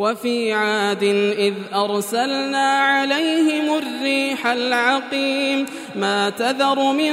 وفي عاد إذ أرسلنا عليهم الريح العقيم ما تذر من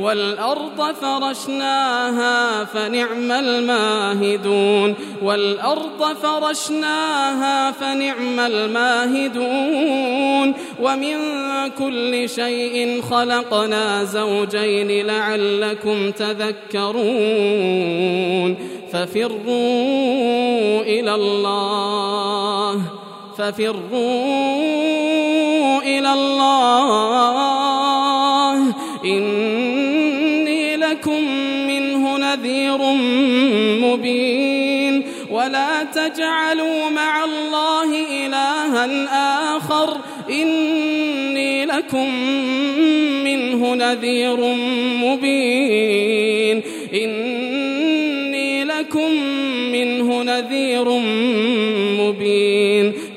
والأرض فرشناها فنعم الماهدون والأرض فرشناها فنعم الماهدون ومن كل شيء خلقنا زوجين لعلكم تذكرون ففروا إلى الله ففروا إلى الله لكم منه نذير مبين. ولا تجعلوا مع الله إلها آخر. إني لكم منه نذير مبين. إني لكم منه نذير مبين.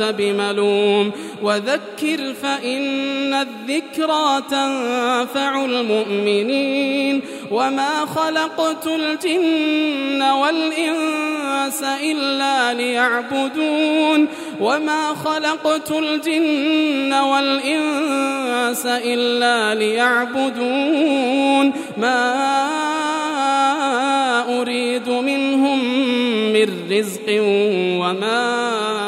أنت بملوم. وذكر فإن الذكرى تنفع المؤمنين. وما خلقت الجن والإنس إلا ليعبدون. وما خلقت الجن والإنس إلا ليعبدون. ما أريد منهم من رزق وما